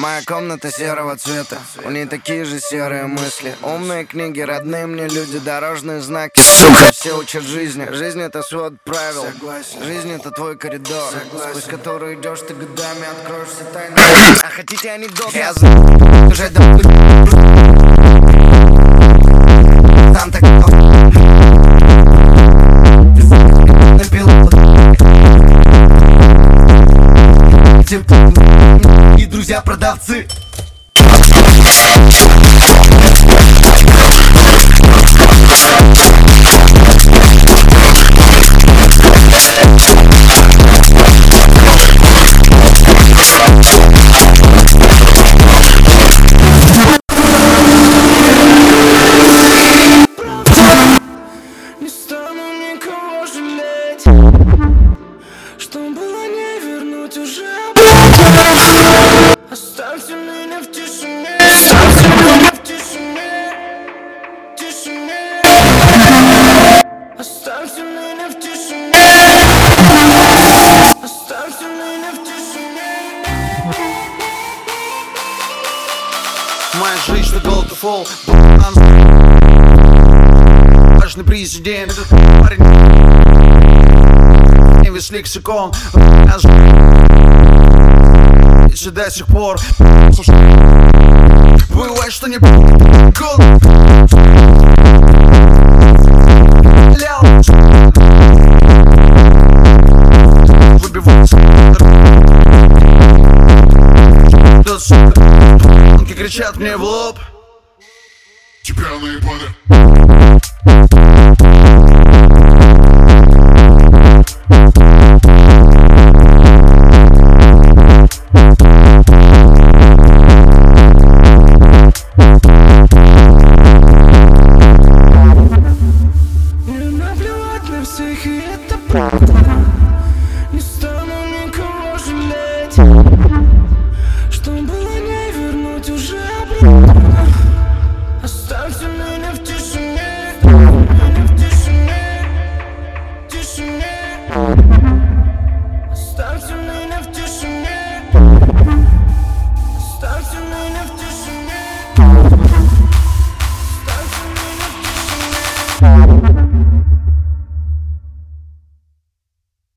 Моя комната серого цвета. У ней такие же серые мысли. Умные книги, родные мне люди Дорожные знаки, сука, все учат жизни. Жизнь это свод правил. Жизнь это твой коридор Сквозь который идешь ты годами Откроешь все тайны А хотите анекдот? Я знаю, уже Там так и друзья-продавцы. Не Меня в тишине меня в тишине Тишине Оставьте меня в тишине Оставьте меня в Моя жизнь to fall. Важный президент. Этот парень. Весь лексикон. Если до сих пор Бывает, что не Банки кричат мне в лоб Тебя наебали это правда. Не стану никого жалеть. Что было не вернуть уже обратно. Оставьте меня в тишине. Меня в тишине. Тишине.